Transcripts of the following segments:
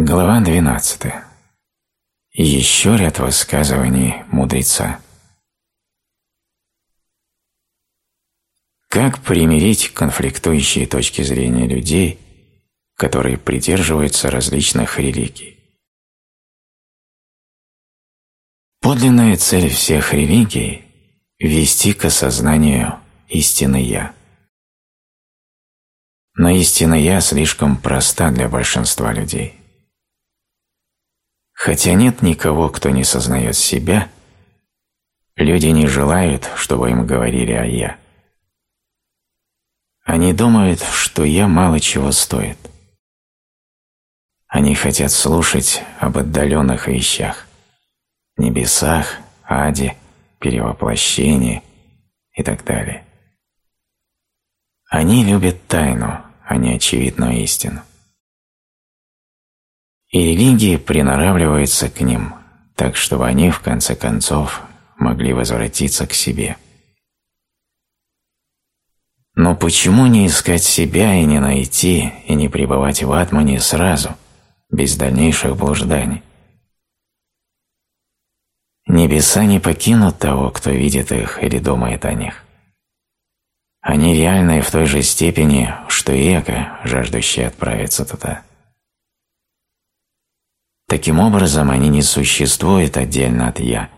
Глава 12. Еще ряд высказываний мудреца. Как примирить конфликтующие точки зрения людей, которые придерживаются различных религий? Подлинная цель всех религий – вести к осознанию истины «Я». Но истина «Я» слишком проста для большинства людей. Хотя нет никого, кто не сознает себя, люди не желают, чтобы им говорили о «я». Они думают, что «я» мало чего стоит. Они хотят слушать об отдаленных вещах – небесах, аде, перевоплощении и так далее. Они любят тайну, а не очевидную истину. И религии приноравливаются к ним, так чтобы они, в конце концов, могли возвратиться к себе. Но почему не искать себя и не найти, и не пребывать в атмане сразу, без дальнейших блужданий? Небеса не покинут того, кто видит их или думает о них. Они реальны в той же степени, что и эго, жаждущее отправиться туда. Таким образом, они не существуют отдельно от «я»,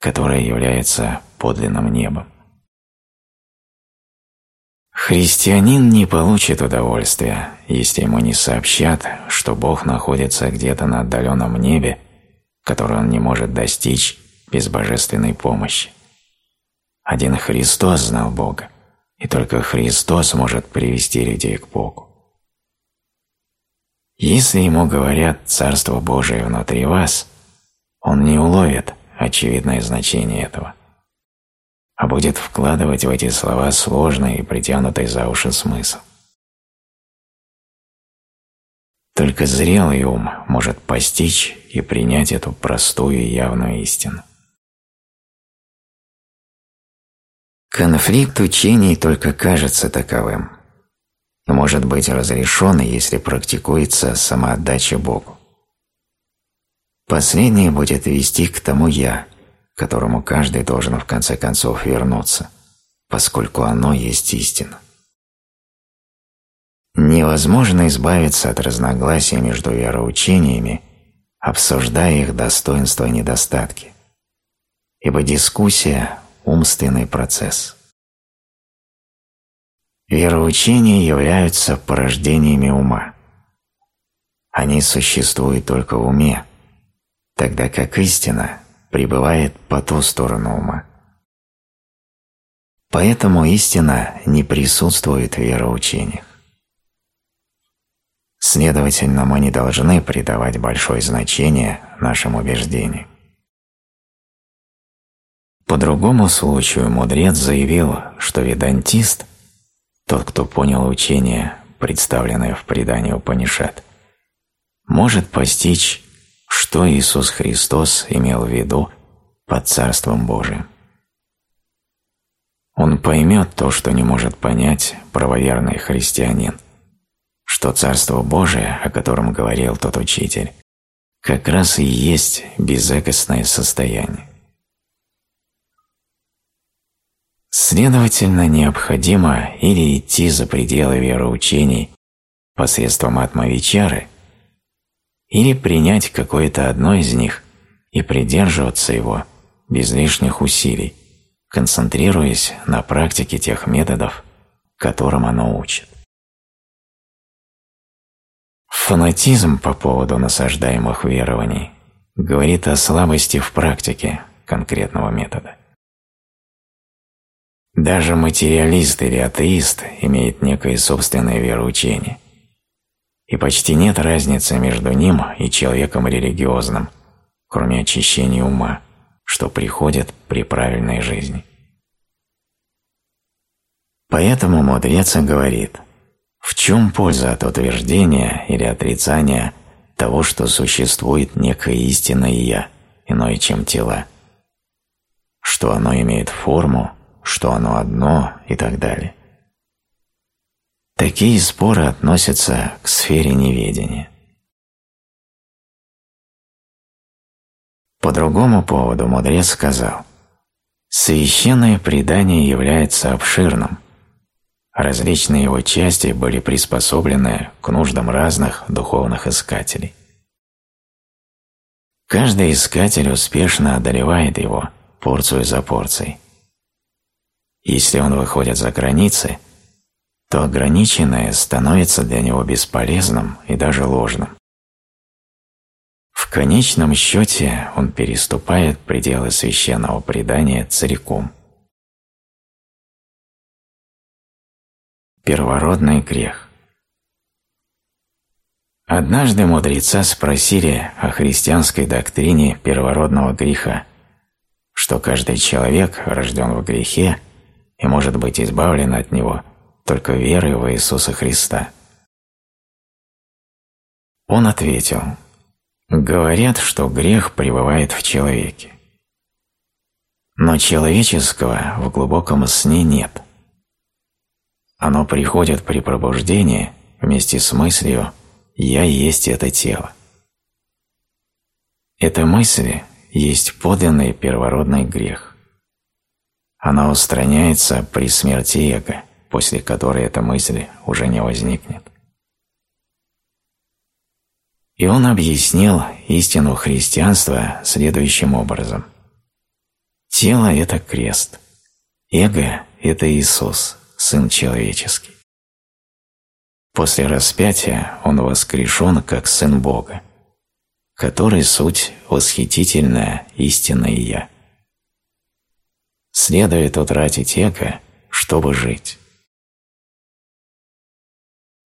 которое является подлинным небом. Христианин не получит удовольствия, если ему не сообщат, что Бог находится где-то на отдаленном небе, которое он не может достичь без божественной помощи. Один Христос знал Бога, и только Христос может привести людей к Богу. Если ему говорят «Царство Божие внутри вас», он не уловит очевидное значение этого, а будет вкладывать в эти слова сложный и притянутый за уши смысл. Только зрелый ум может постичь и принять эту простую и явную истину. Конфликт учений только кажется таковым, может быть разрешен, если практикуется самоотдача Богу. Последнее будет вести к тому «я», которому каждый должен в конце концов вернуться, поскольку оно есть истина. Невозможно избавиться от разногласий между вероучениями, обсуждая их достоинства и недостатки, ибо дискуссия – умственный процесс. Вероучения являются порождениями ума. Они существуют только в уме, тогда как истина пребывает по ту сторону ума. Поэтому истина не присутствует в вероучениях. Следовательно, мы не должны придавать большое значение нашим убеждениям. По другому случаю мудрец заявил, что ведантист – тот, кто понял учение, представленное в предании Упанишат, может постичь, что Иисус Христос имел в виду под Царством Божиим. Он поймет то, что не может понять правоверный христианин, что Царство Божие, о котором говорил тот учитель, как раз и есть безэкостное состояние. Следовательно, необходимо или идти за пределы вероучений посредством атмавичары, или принять какое-то одно из них и придерживаться его без лишних усилий, концентрируясь на практике тех методов, которым оно учит. Фанатизм по поводу насаждаемых верований говорит о слабости в практике конкретного метода. Даже материалист или атеист имеет некое собственное вероучение. И почти нет разницы между ним и человеком религиозным, кроме очищения ума, что приходит при правильной жизни. Поэтому мудрец говорит, в чем польза от утверждения или отрицания того, что существует некое истинное «я», иное, чем тела, что оно имеет форму, что оно одно и так далее. Такие споры относятся к сфере неведения. По другому поводу мудрец сказал, «Священное предание является обширным, различные его части были приспособлены к нуждам разных духовных искателей. Каждый искатель успешно одолевает его порцию за порцией. Если он выходит за границы, то ограниченное становится для него бесполезным и даже ложным. В конечном счете он переступает пределы священного предания целиком – Первородный грех. Однажды мудреца спросили о христианской доктрине первородного греха, что каждый человек рожден в грехе и может быть избавлен от него только верой в Иисуса Христа. Он ответил, «Говорят, что грех пребывает в человеке. Но человеческого в глубоком сне нет. Оно приходит при пробуждении вместе с мыслью «Я есть это тело». Эта мысль есть подлинный первородный грех. Она устраняется при смерти эго, после которой эта мысль уже не возникнет. И он объяснил истину христианства следующим образом. Тело – это крест, эго – это Иисус, Сын Человеческий. После распятия он воскрешен как Сын Бога, который суть восхитительное истинное Я. Следует утратить эго, чтобы жить.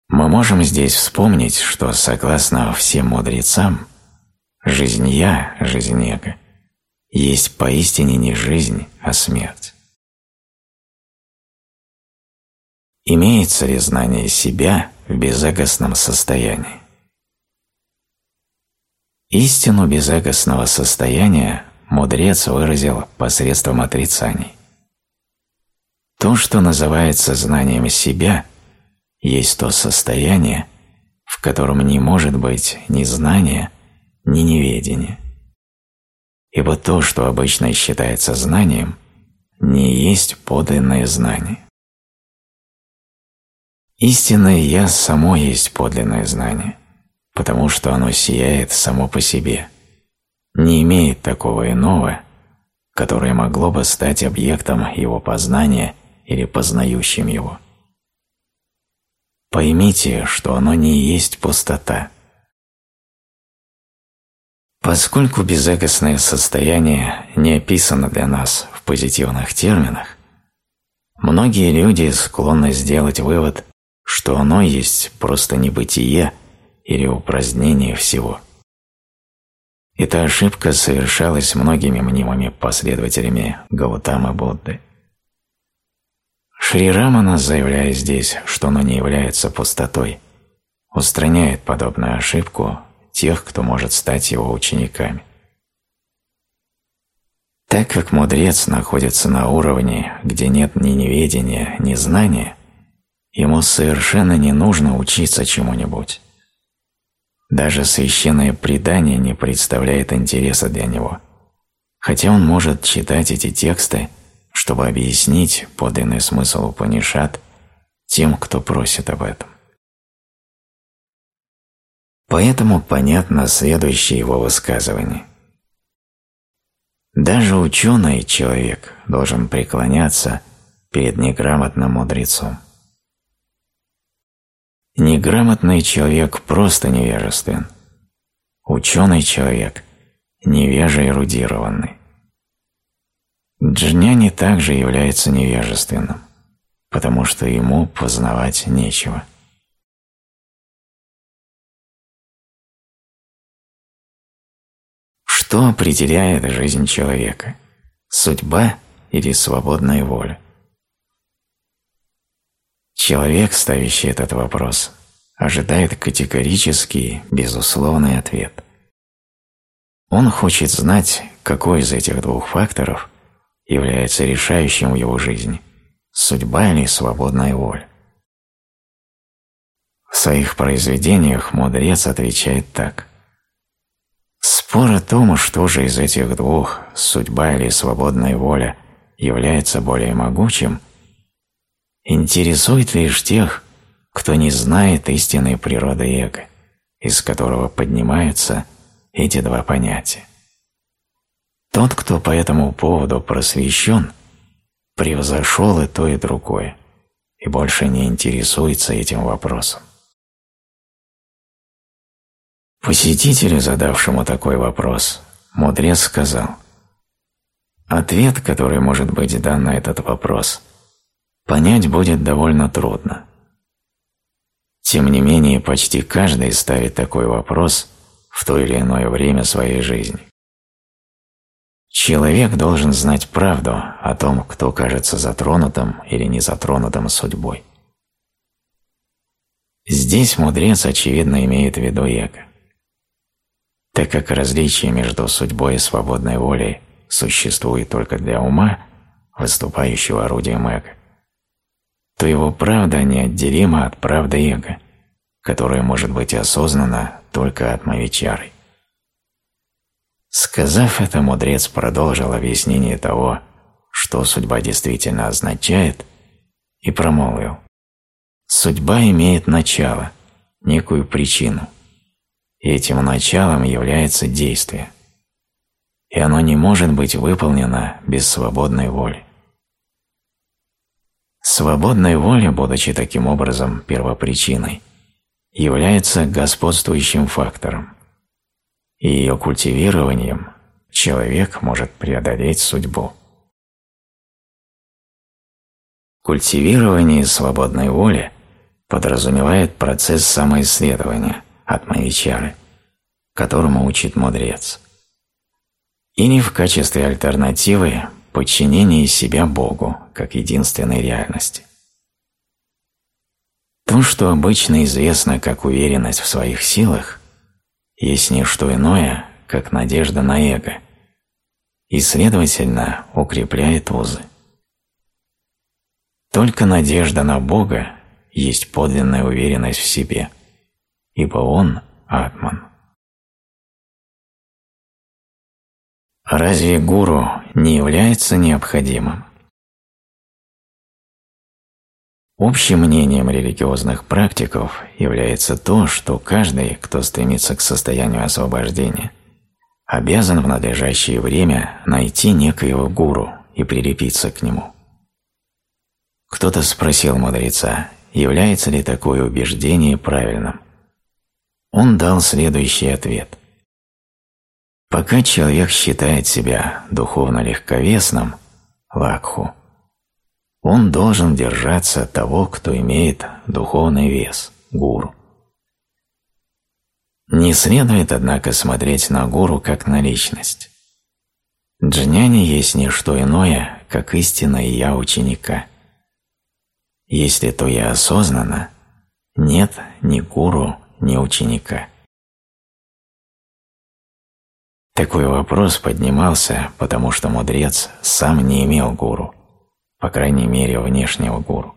Мы можем здесь вспомнить, что, согласно всем мудрецам, жизнь Я, жизнь эго, есть поистине не жизнь, а смерть. Имеется ли знание себя в безэгостном состоянии? Истину безэгостного состояния мудрец выразил посредством отрицаний. То, что называется знанием себя, есть то состояние, в котором не может быть ни знания, ни неведения. Ибо то, что обычно считается знанием, не есть подлинное знание. Истинное «Я» само есть подлинное знание, потому что оно сияет само по себе, не имеет такого иного, которое могло бы стать объектом его познания или познающим его. Поймите, что оно не есть пустота. Поскольку безэгостное состояние не описано для нас в позитивных терминах, многие люди склонны сделать вывод, что оно есть просто небытие или упразднение всего. Эта ошибка совершалась многими мнимыми последователями Гаутамы Будды. Шри Рамана, заявляя здесь, что оно не является пустотой, устраняет подобную ошибку тех, кто может стать его учениками. Так как мудрец находится на уровне, где нет ни неведения, ни знания, ему совершенно не нужно учиться чему-нибудь. Даже священное предание не представляет интереса для него, хотя он может читать эти тексты, чтобы объяснить подлинный смысл Упанишат тем, кто просит об этом. Поэтому понятно следующее его высказывание. Даже ученый человек должен преклоняться перед неграмотным мудрецом. Неграмотный человек просто невежествен. Ученый человек невеже эрудированный. Джняни также является невежественным, потому что ему познавать нечего. Что определяет жизнь человека? Судьба или свободная воля? Человек, ставящий этот вопрос, ожидает категорический, безусловный ответ. Он хочет знать, какой из этих двух факторов является решающим в его жизни – судьба или свободная воля. В своих произведениях мудрец отвечает так. Спор о том, что же из этих двух, судьба или свободная воля, является более могучим, интересует лишь тех, кто не знает истинной природы эго, из которого поднимаются эти два понятия. Тот, кто по этому поводу просвещен, превзошел и то, и другое, и больше не интересуется этим вопросом. Посетителю, задавшему такой вопрос, мудрец сказал, «Ответ, который может быть дан на этот вопрос, понять будет довольно трудно. Тем не менее, почти каждый ставит такой вопрос в то или иное время своей жизни. Человек должен знать правду о том, кто кажется затронутым или не затронутым судьбой. Здесь мудрец, очевидно, имеет в виду эго так как различие между судьбой и свободной волей существует только для ума, выступающего орудием эго, то его правда неотделима от правды эго, которая может быть осознана только от мавичары. Сказав это, мудрец продолжил объяснение того, что судьба действительно означает, и промолвил. Судьба имеет начало, некую причину – и этим началом является действие. И оно не может быть выполнено без свободной воли. Свободная воля, будучи таким образом первопричиной, является господствующим фактором, и ее культивированием человек может преодолеть судьбу. Культивирование свободной воли подразумевает процесс самоисследования, атмавичары, которому учит мудрец. И не в качестве альтернативы подчинение себя Богу как единственной реальности. То, что обычно известно как уверенность в своих силах, есть не что иное, как надежда на эго, и, следовательно, укрепляет узы. Только надежда на Бога есть подлинная уверенность в себе – ибо он – Атман. Разве гуру не является необходимым? Общим мнением религиозных практиков является то, что каждый, кто стремится к состоянию освобождения, обязан в надлежащее время найти некоего гуру и прилепиться к нему. Кто-то спросил мудреца, является ли такое убеждение правильным он дал следующий ответ. Пока человек считает себя духовно легковесным, лакху, он должен держаться того, кто имеет духовный вес, гуру. Не следует, однако, смотреть на гуру как на личность. Джняни есть не что иное, как истинное «я» ученика. Если то «я» осознанно, нет ни гуру, не ученика. Такой вопрос поднимался, потому что мудрец сам не имел гуру, по крайней мере внешнего гуру.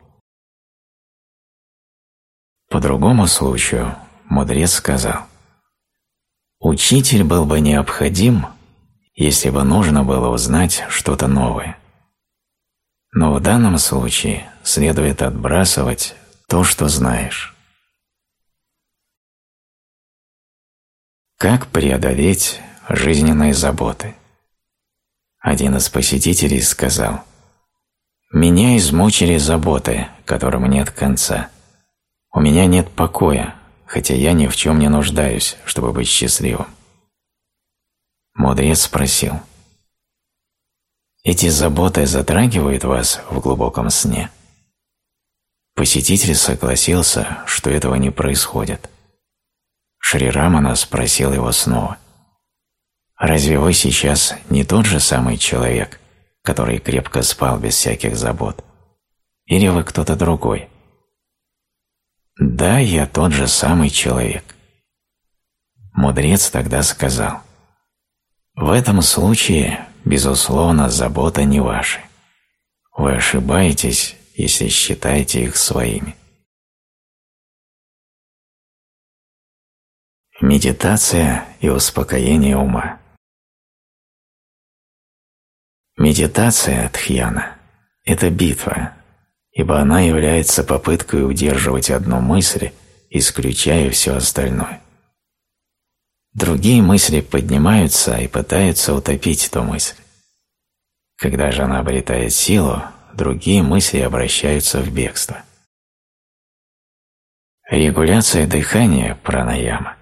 По другому случаю мудрец сказал, «Учитель был бы необходим, если бы нужно было узнать что-то новое. Но в данном случае следует отбрасывать то, что знаешь». Как преодолеть жизненные заботы? Один из посетителей сказал, «Меня измучили заботы, которым нет конца. У меня нет покоя, хотя я ни в чем не нуждаюсь, чтобы быть счастливым». Мудрец спросил, «Эти заботы затрагивают вас в глубоком сне?» Посетитель согласился, что этого не происходит. Шри Рамана спросил его снова. «Разве вы сейчас не тот же самый человек, который крепко спал без всяких забот? Или вы кто-то другой?» «Да, я тот же самый человек». Мудрец тогда сказал, «В этом случае, безусловно, забота не ваша. Вы ошибаетесь, если считаете их своими». Медитация и успокоение ума. Медитация Тхьяна – это битва, ибо она является попыткой удерживать одну мысль, исключая все остальное. Другие мысли поднимаются и пытаются утопить эту мысль. Когда же она обретает силу, другие мысли обращаются в бегство. Регуляция дыхания пранаяма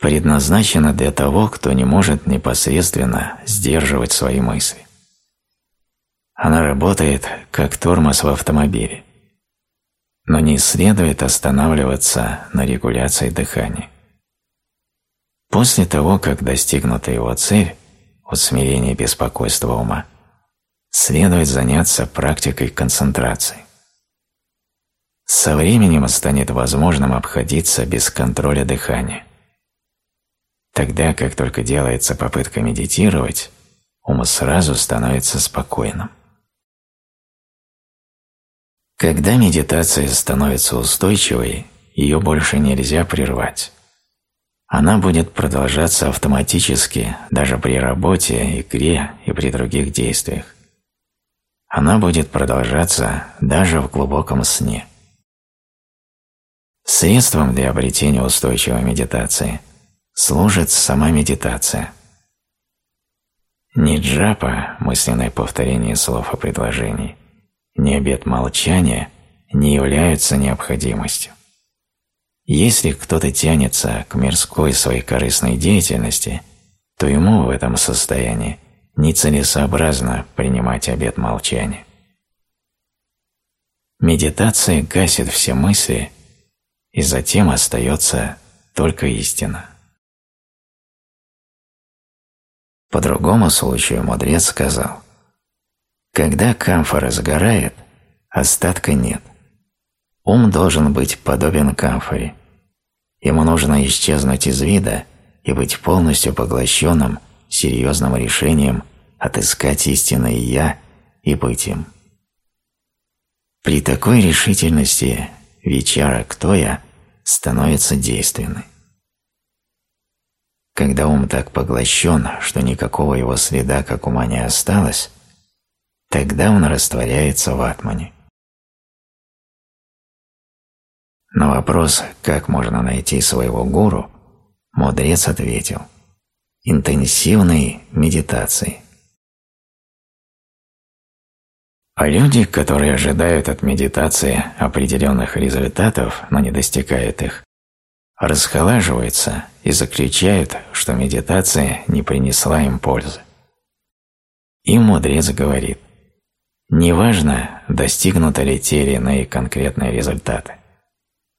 предназначена для того, кто не может непосредственно сдерживать свои мысли. Она работает как тормоз в автомобиле, но не следует останавливаться на регуляции дыхания. После того, как достигнута его цель, усмирение беспокойства ума, следует заняться практикой концентрации. Со временем станет возможным обходиться без контроля дыхания. Тогда, как только делается попытка медитировать, ум сразу становится спокойным. Когда медитация становится устойчивой, ее больше нельзя прервать. Она будет продолжаться автоматически даже при работе, игре и при других действиях. Она будет продолжаться даже в глубоком сне. Средством для обретения устойчивой медитации служит сама медитация. Ни джапа, мысленное повторение слов и предложений, ни обет молчания не являются необходимостью. Если кто-то тянется к мирской своей корыстной деятельности, то ему в этом состоянии нецелесообразно принимать обет молчания. Медитация гасит все мысли, и затем остается только истина. По другому случаю мудрец сказал, «Когда камфора сгорает, остатка нет. Ум должен быть подобен камфоре. Ему нужно исчезнуть из вида и быть полностью поглощенным серьезным решением отыскать истинное «я» и быть им. При такой решительности вечера «Кто я?» становится действенной. Когда ум так поглощен, что никакого его следа, как ума, не осталось, тогда он растворяется в атмане. На вопрос, как можно найти своего гуру, мудрец ответил – интенсивной медитацией. А люди, которые ожидают от медитации определенных результатов, но не достигают их, расхолаживаются и заключают, что медитация не принесла им пользы. И мудрец говорит, неважно, достигнуты ли те или иные конкретные результаты.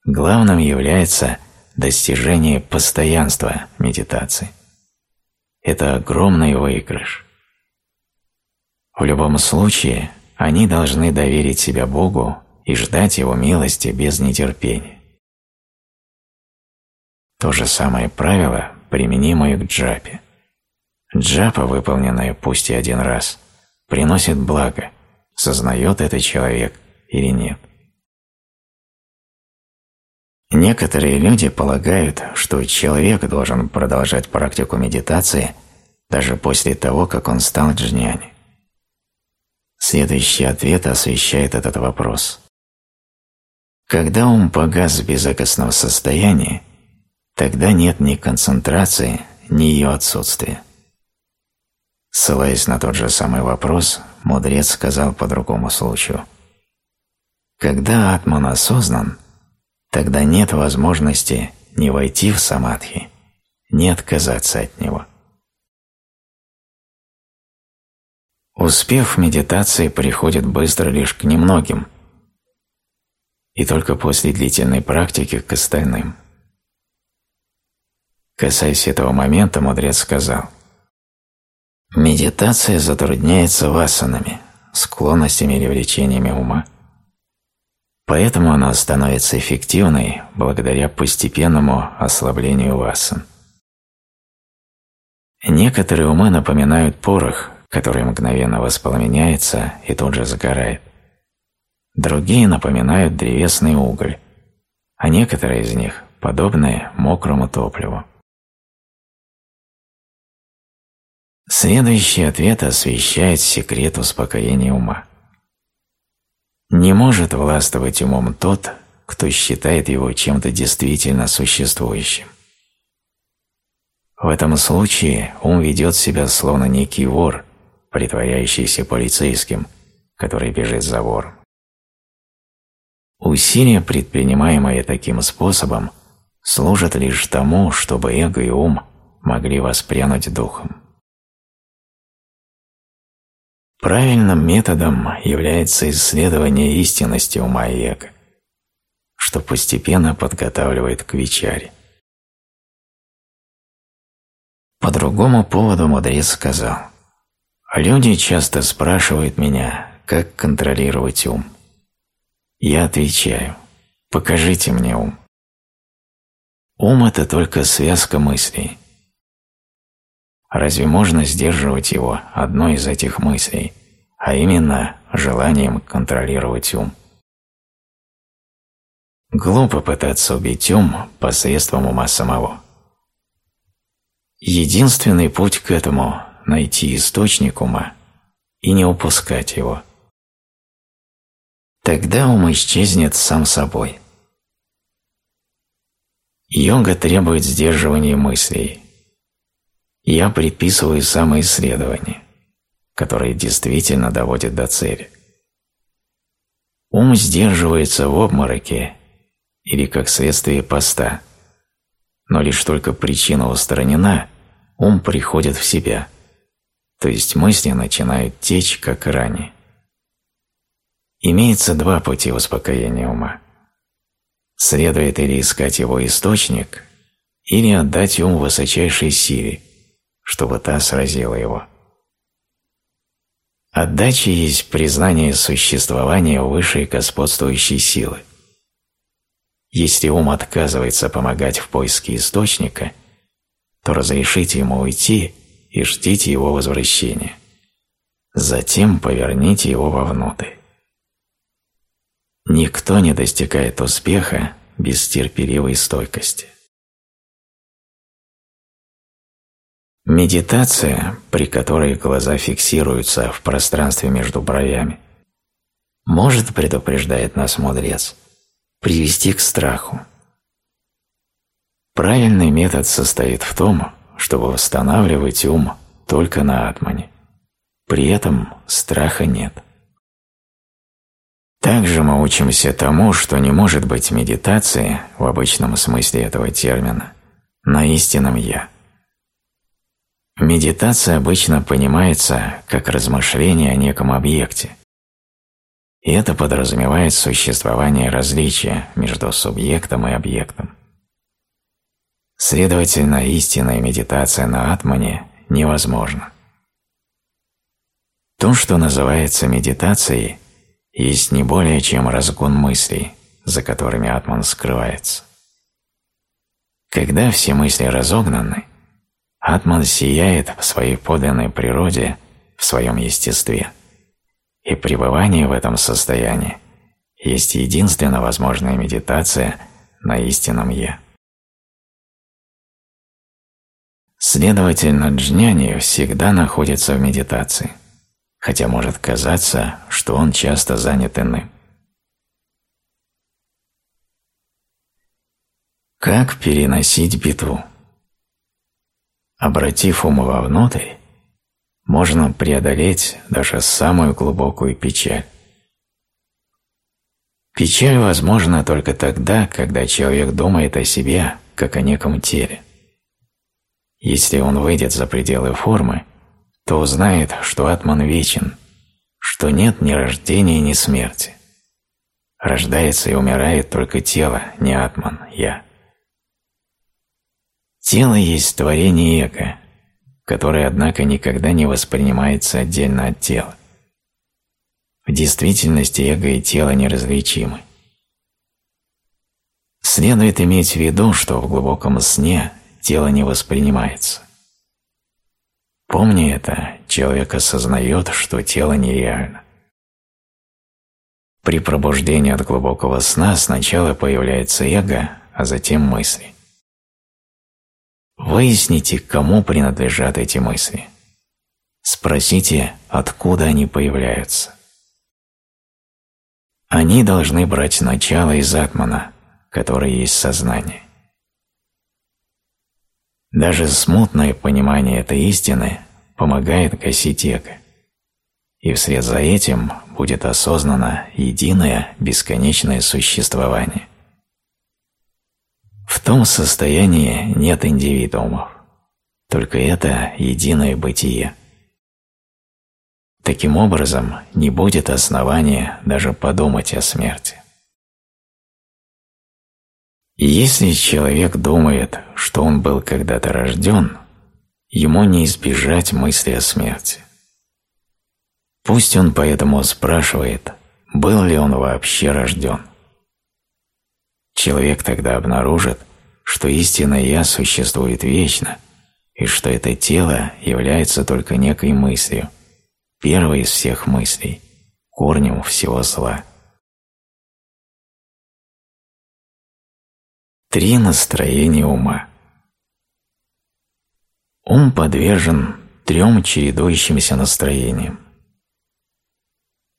Главным является достижение постоянства медитации. Это огромный выигрыш. В любом случае, они должны доверить себя Богу и ждать Его милости без нетерпения. То же самое правило применимо и к джапе. Джапа, выполненная пусть и один раз, приносит благо, сознает это человек или нет. Некоторые люди полагают, что человек должен продолжать практику медитации даже после того, как он стал джняни. Следующий ответ освещает этот вопрос. Когда ум погас в безопасном состоянии, тогда нет ни концентрации, ни ее отсутствия. Ссылаясь на тот же самый вопрос, мудрец сказал по другому случаю. Когда атман осознан, тогда нет возможности не войти в самадхи, не отказаться от него. Успех в медитации приходит быстро лишь к немногим, и только после длительной практики к остальным. Касаясь этого момента, мудрец сказал, «Медитация затрудняется васанами, склонностями или влечениями ума, поэтому она становится эффективной благодаря постепенному ослаблению васан. Некоторые умы напоминают порох, который мгновенно воспламеняется и тут же загорает. Другие напоминают древесный уголь, а некоторые из них подобны мокрому топливу. Следующий ответ освещает секрет успокоения ума. Не может властвовать умом тот, кто считает его чем-то действительно существующим. В этом случае ум ведет себя словно некий вор, притворяющийся полицейским, который бежит за вором. Усилия, предпринимаемые таким способом, служат лишь тому, чтобы эго и ум могли воспрянуть духом. Правильным методом является исследование истинности ума и эго, что постепенно подготавливает к вечаре. По другому поводу мудрец сказал, «Люди часто спрашивают меня, как контролировать ум. Я отвечаю, покажите мне ум. Ум – это только связка мыслей. Разве можно сдерживать его одной из этих мыслей, а именно желанием контролировать ум? Глупо пытаться убить ум посредством ума самого. Единственный путь к этому – найти источник ума и не упускать его. Тогда ум исчезнет сам собой. Йога требует сдерживания мыслей, я предписываю самоисследование, которое действительно доводит до цели. Ум сдерживается в обмороке или как следствие поста, но лишь только причина устранена, ум приходит в себя, то есть мысли начинают течь, как ранее. Имеется два пути успокоения ума. Следует или искать его источник, или отдать ум высочайшей силе – чтобы та сразила его. Отдача есть признание существования высшей господствующей силы. Если ум отказывается помогать в поиске источника, то разрешите ему уйти и ждите его возвращения. Затем поверните его вовнутрь. Никто не достигает успеха без терпеливой стойкости. Медитация, при которой глаза фиксируются в пространстве между бровями, может, предупреждает нас мудрец, привести к страху. Правильный метод состоит в том, чтобы восстанавливать ум только на атмане. При этом страха нет. Также мы учимся тому, что не может быть медитации в обычном смысле этого термина на истинном «я». Медитация обычно понимается как размышление о неком объекте. И это подразумевает существование различия между субъектом и объектом. Следовательно, истинная медитация на атмане невозможна. То, что называется медитацией, есть не более чем разгон мыслей, за которыми атман скрывается. Когда все мысли разогнаны, Атман сияет в своей подлинной природе, в своем естестве, и пребывание в этом состоянии есть единственно возможная медитация на истинном «Я». Следовательно, джняни всегда находится в медитации, хотя может казаться, что он часто занят иным. Как переносить битву? Обратив ум вовнутрь, можно преодолеть даже самую глубокую печаль. Печаль возможна только тогда, когда человек думает о себе, как о неком теле. Если он выйдет за пределы формы, то узнает, что атман вечен, что нет ни рождения, ни смерти. Рождается и умирает только тело, не атман, я. Тело есть творение эго, которое, однако, никогда не воспринимается отдельно от тела. В действительности эго и тело неразличимы. Следует иметь в виду, что в глубоком сне тело не воспринимается. Помни это, человек осознает, что тело нереально. При пробуждении от глубокого сна сначала появляется эго, а затем мысли. Выясните, кому принадлежат эти мысли. Спросите, откуда они появляются. Они должны брать начало из атмана, который есть сознание. Даже смутное понимание этой истины помогает гасить эго, и вслед за этим будет осознано единое бесконечное существование. В том состоянии нет индивидуумов, только это единое бытие. Таким образом, не будет основания даже подумать о смерти. Если человек думает, что он был когда-то рожден, ему не избежать мысли о смерти. Пусть он поэтому спрашивает, был ли он вообще рожден. Человек тогда обнаружит, что истинное «я» существует вечно, и что это тело является только некой мыслью, первой из всех мыслей, корнем всего зла. Три настроения ума. Ум подвержен трем чередующимся настроениям.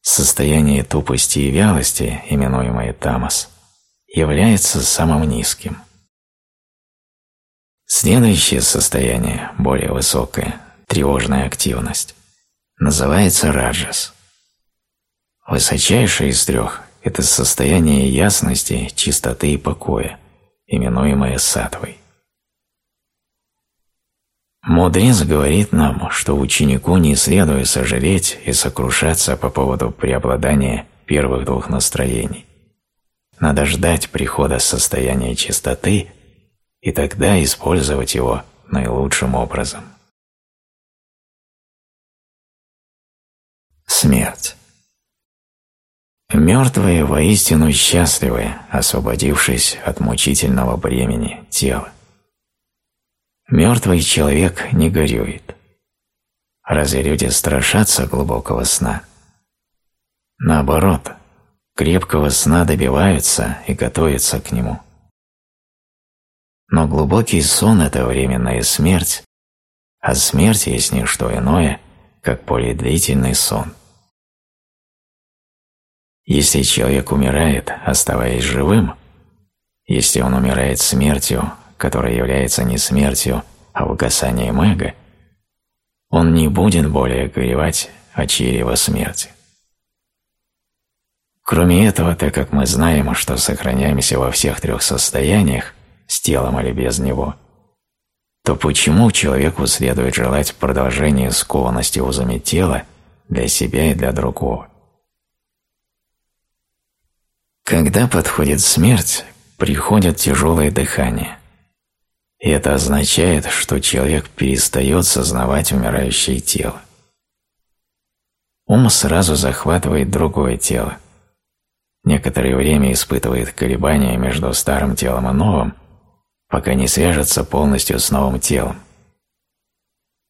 Состояние тупости и вялости, именуемое тамас, является самым низким. Следующее состояние, более высокое, тревожная активность, называется раджас. Высочайшее из трех – это состояние ясности, чистоты и покоя, именуемое сатвой. Мудрец говорит нам, что ученику не следует сожалеть и сокрушаться по поводу преобладания первых двух настроений. Надо ждать прихода состояния чистоты и тогда использовать его наилучшим образом. Смерть. Мертвые воистину счастливы, освободившись от мучительного бремени тела. Мертвый человек не горюет. Разве люди страшатся глубокого сна? Наоборот, крепкого сна добиваются и готовятся к нему. Но глубокий сон – это временная смерть, а смерть есть не что иное, как более длительный сон. Если человек умирает, оставаясь живым, если он умирает смертью, которая является не смертью, а угасанием эго, он не будет более горевать о чьей-либо смерти. Кроме этого, так как мы знаем, что сохраняемся во всех трех состояниях, с телом или без него, то почему человеку следует желать продолжения скованности узами тела для себя и для другого? Когда подходит смерть, приходит тяжелое дыхание. И это означает, что человек перестает сознавать умирающее тело. Ум сразу захватывает другое тело. Некоторое время испытывает колебания между старым телом и новым, пока не свяжется полностью с новым телом.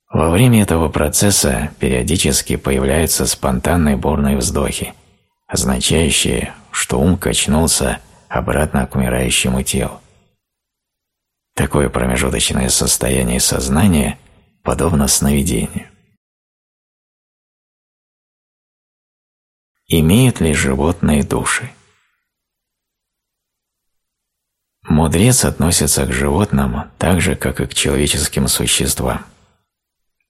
Во время этого процесса периодически появляются спонтанные бурные вздохи, означающие, что ум качнулся обратно к умирающему телу. Такое промежуточное состояние сознания подобно сновидению. Имеют ли животные души? Мудрец относится к животным так же, как и к человеческим существам.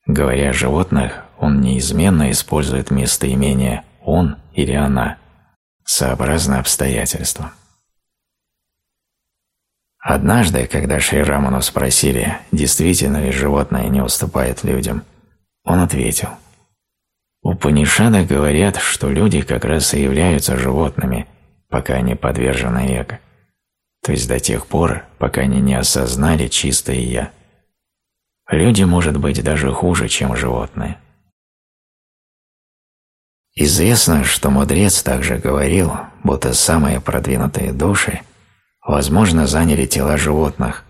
Говоря о животных, он неизменно использует местоимение «он» или «она», сообразно обстоятельствам. Однажды, когда Шри Раману спросили, действительно ли животное не уступает людям, он ответил, «Упанишады говорят, что люди как раз и являются животными, пока они подвержены эго, то есть до тех пор, пока они не осознали чистое «я». Люди, может быть, даже хуже, чем животные. Известно, что мудрец также говорил, будто самые продвинутые души, возможно, заняли тела животных,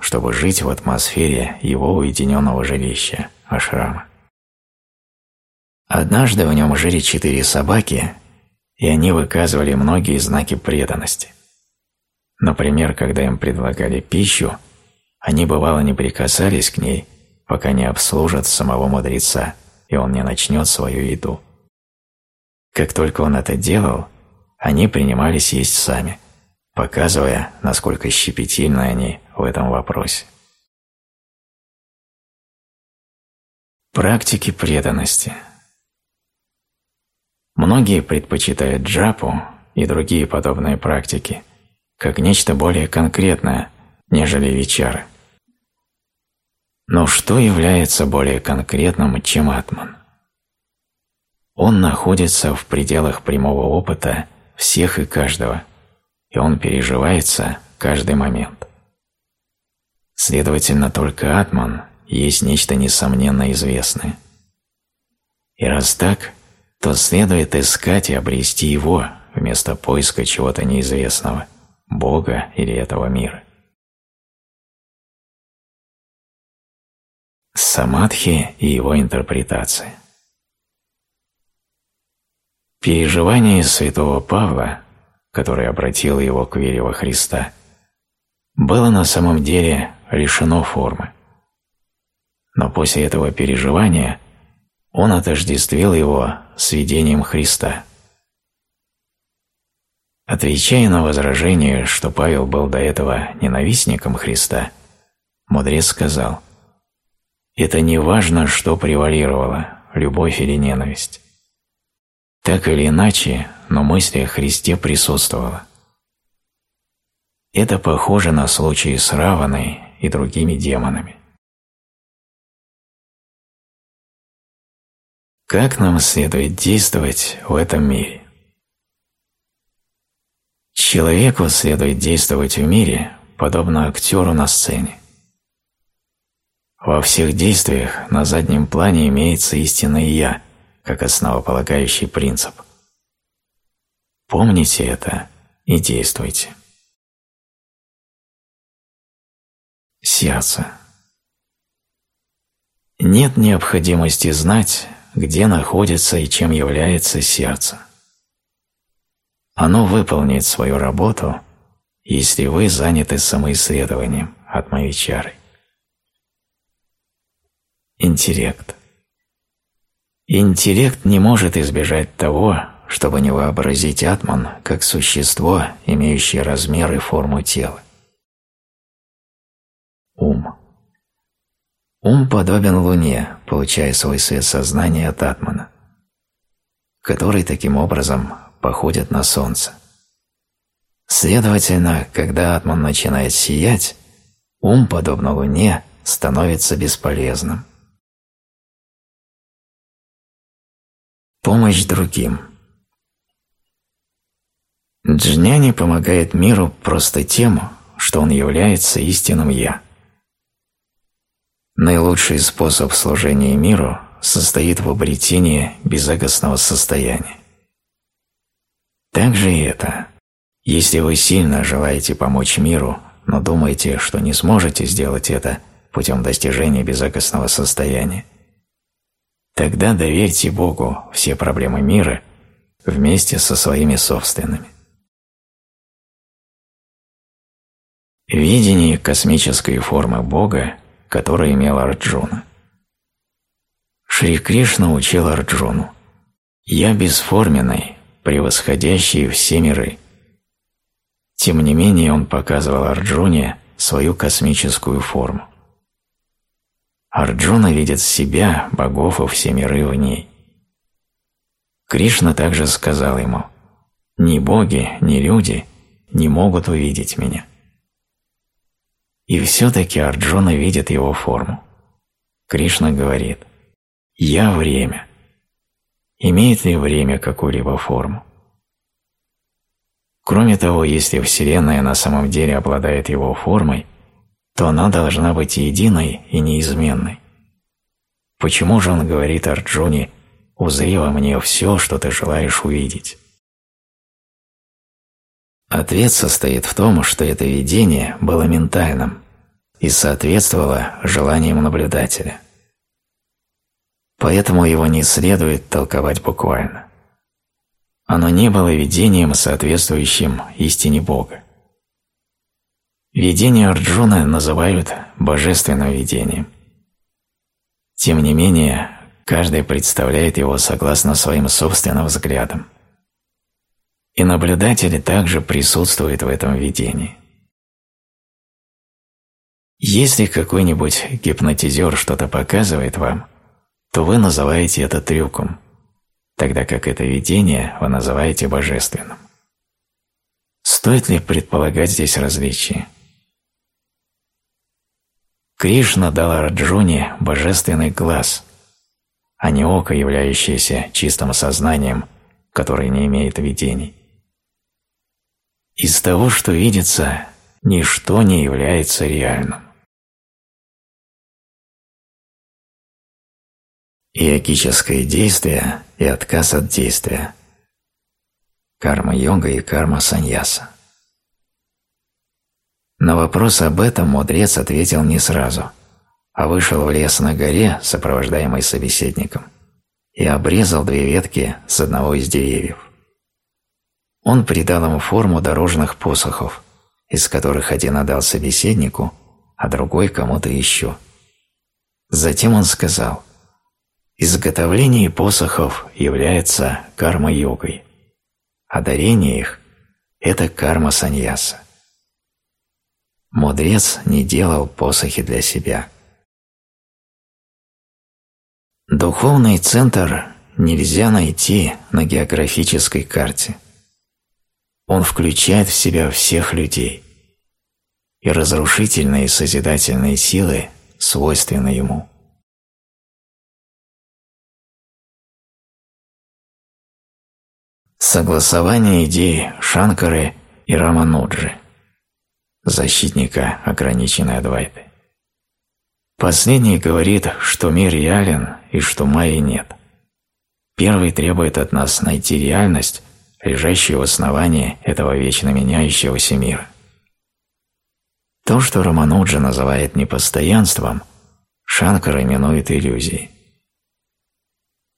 чтобы жить в атмосфере его уединенного жилища, ашрама. Однажды в нем жили четыре собаки, и они выказывали многие знаки преданности. Например, когда им предлагали пищу, они бывало не прикасались к ней, пока не обслужат самого мудреца и он не начнет свою еду. Как только он это делал, они принимались есть сами, показывая, насколько щепетильны они в этом вопросе. Практики преданности Многие предпочитают джапу и другие подобные практики как нечто более конкретное, нежели вечары. Но что является более конкретным, чем атман? Он находится в пределах прямого опыта всех и каждого, и он переживается каждый момент. Следовательно, только атман есть нечто несомненно известное. И раз так, то следует искать и обрести его вместо поиска чего-то неизвестного, Бога или этого мира. Самадхи и его интерпретация Переживание святого Павла, который обратил его к вере во Христа, было на самом деле лишено формы. Но после этого переживания он отождествил его с видением Христа. Отвечая на возражение, что Павел был до этого ненавистником Христа, мудрец сказал, «Это не важно, что превалировало, любовь или ненависть. Так или иначе, но мысль о Христе присутствовала. Это похоже на случай с Раваной и другими демонами. Как нам следует действовать в этом мире? Человеку следует действовать в мире, подобно актеру на сцене. Во всех действиях на заднем плане имеется истинное «я», как основополагающий принцип. Помните это и действуйте. Сердце. Нет необходимости знать, где находится и чем является сердце. Оно выполнит свою работу, если вы заняты самоисследованием от Мавичары. Интеллект. Интеллект не может избежать того, чтобы не вообразить атман как существо, имеющее размер и форму тела. Ум. Ум подобен Луне, получая свой свет сознания от Атмана, который таким образом походит на Солнце. Следовательно, когда Атман начинает сиять, ум, подобно Луне, становится бесполезным. Помощь другим Джняни помогает миру просто тем, что он является истинным «Я». Наилучший способ служения миру состоит в обретении безагостного состояния. Также и это. Если вы сильно желаете помочь миру, но думаете, что не сможете сделать это путем достижения безагостного состояния, тогда доверьте Богу все проблемы мира вместе со своими собственными. Видение космической формы Бога который имел Арджуна. Шри Кришна учил Арджуну «Я бесформенный, превосходящий все миры». Тем не менее он показывал Арджуне свою космическую форму. Арджуна видит себя, богов и все миры в ней. Кришна также сказал ему «Ни боги, ни люди не могут увидеть меня». И все-таки Арджуна видит его форму. Кришна говорит «Я – время». Имеет ли время какую-либо форму? Кроме того, если Вселенная на самом деле обладает его формой, то она должна быть единой и неизменной. Почему же он говорит Арджуне «Узри во мне все, что ты желаешь увидеть»? Ответ состоит в том, что это видение было ментальным и соответствовало желаниям наблюдателя. Поэтому его не следует толковать буквально. Оно не было видением, соответствующим истине Бога. Видение Арджуна называют божественным видением. Тем не менее, каждый представляет его согласно своим собственным взглядам. И наблюдатель также присутствует в этом видении. Если какой-нибудь гипнотизер что-то показывает вам, то вы называете это трюком, тогда как это видение вы называете божественным. Стоит ли предполагать здесь различие? Кришна дал Арджуне божественный глаз, а не око, являющееся чистым сознанием, которое не имеет видений. Из того, что видится, ничто не является реальным. Иогическое действие и отказ от действия. Карма-йога и карма-саньяса. На вопрос об этом мудрец ответил не сразу, а вышел в лес на горе, сопровождаемый собеседником, и обрезал две ветки с одного из деревьев. Он придал ему форму дорожных посохов, из которых один отдал собеседнику, а другой кому-то еще. Затем он сказал, «Изготовление посохов является карма-йогой, а дарение их – это карма-саньяса. Мудрец не делал посохи для себя. Духовный центр нельзя найти на географической карте. Он включает в себя всех людей, и разрушительные и созидательные силы свойственны ему. Согласование идей Шанкары и Рамануджи защитника ограниченной Адвайты. Последний говорит, что мир реален и что майи нет. Первый требует от нас найти реальность, лежащую в основании этого вечно меняющегося мира. То, что Рамануджа называет непостоянством, Шанкара именует иллюзией.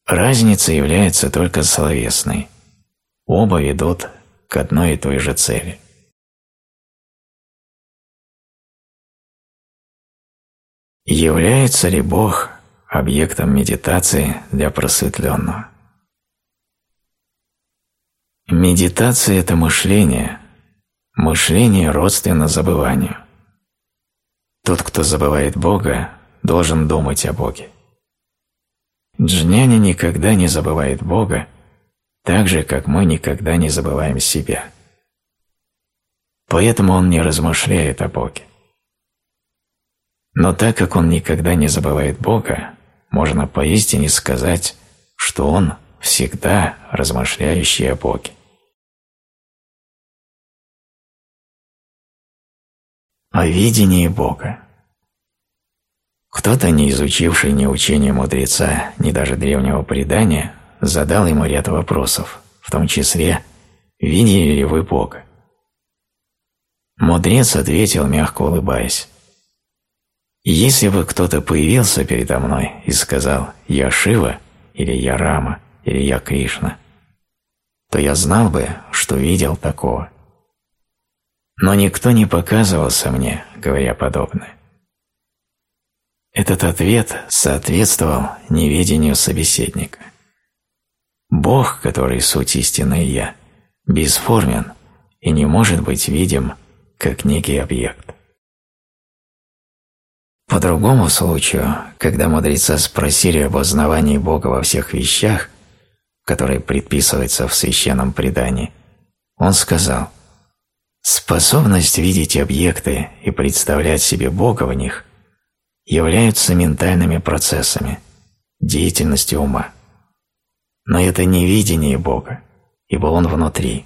Разница является только словесной. Оба ведут к одной и той же цели. Является ли Бог объектом медитации для просветленного? Медитация – это мышление. Мышление родственно забыванию. Тот, кто забывает Бога, должен думать о Боге. Джняни никогда не забывает Бога, так же, как мы никогда не забываем себя. Поэтому он не размышляет о Боге. Но так как он никогда не забывает Бога, можно поистине сказать, что он всегда размышляющий о Боге. О видении Бога. Кто-то, не изучивший ни учения мудреца, ни даже древнего предания, задал ему ряд вопросов, в том числе «Видели ли вы Бога?». Мудрец ответил, мягко улыбаясь, если бы кто-то появился передо мной и сказал «Я Шива» или «Я Рама» или «Я Кришна», то я знал бы, что видел такого. Но никто не показывался мне, говоря подобное. Этот ответ соответствовал неведению собеседника. Бог, который суть истинное Я, бесформен и не может быть видим как некий объект. По другому случаю, когда мудреца спросили об узнавании Бога во всех вещах, которые предписываются в священном предании, он сказал, «Способность видеть объекты и представлять себе Бога в них являются ментальными процессами, деятельностью ума. Но это не видение Бога, ибо Он внутри».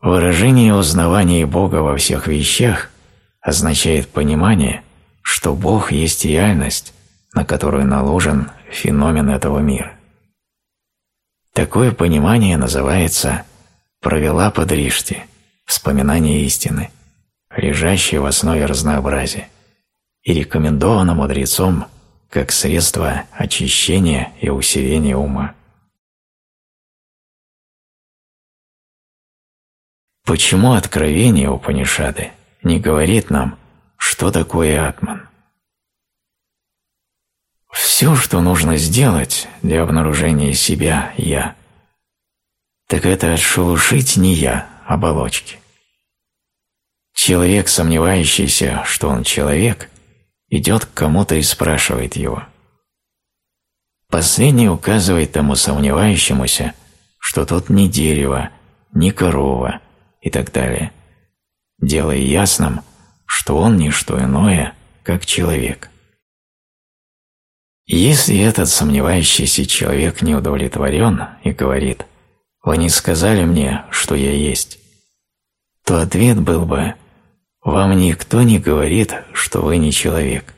Выражение узнавания Бога во всех вещах – означает понимание, что Бог есть реальность, на которую наложен феномен этого мира. Такое понимание называется «провела под ришти» – вспоминание истины, лежащее в основе разнообразия, и рекомендовано мудрецом как средство очищения и усиления ума. Почему откровение Упанишады не говорит нам, что такое атман. Все что нужно сделать для обнаружения себя «я», так это отшелушить не «я», оболочки. Человек, сомневающийся, что он человек, идет к кому-то и спрашивает его. Последний указывает тому сомневающемуся, что тот не дерево, не корова и так далее, делая ясным, что он не что иное, как человек. Если этот сомневающийся человек не удовлетворен и говорит «Вы не сказали мне, что я есть», то ответ был бы «Вам никто не говорит, что вы не человек».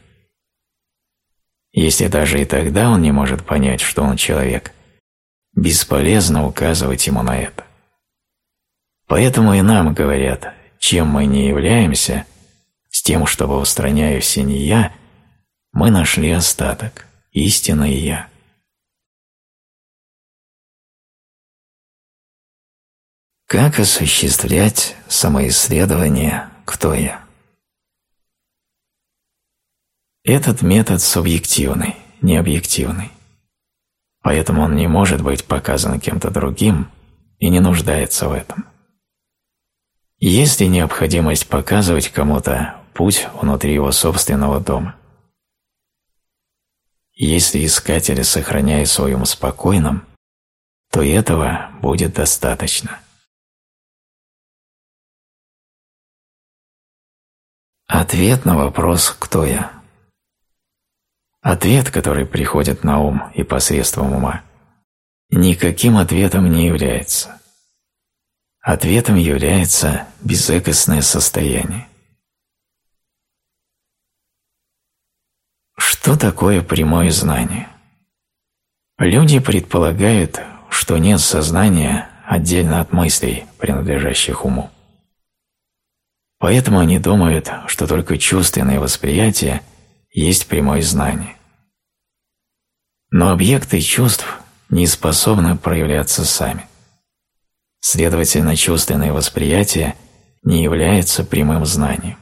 Если даже и тогда он не может понять, что он человек, бесполезно указывать ему на это. Поэтому и нам говорят, чем мы не являемся, с тем, чтобы устраняя все не я, мы нашли остаток, истинное я. Как осуществлять самоисследование «Кто я?» Этот метод субъективный, не объективный. Поэтому он не может быть показан кем-то другим и не нуждается в этом. Есть ли необходимость показывать кому-то путь внутри его собственного дома? Если искатель сохраняет свой спокойным, то этого будет достаточно. Ответ на вопрос «Кто я?» Ответ, который приходит на ум и посредством ума, никаким ответом не является. Ответом является безэкостное состояние. Что такое прямое знание? Люди предполагают, что нет сознания отдельно от мыслей, принадлежащих уму. Поэтому они думают, что только чувственное восприятие есть прямое знание. Но объекты чувств не способны проявляться сами. Следовательно, чувственное восприятие не является прямым знанием.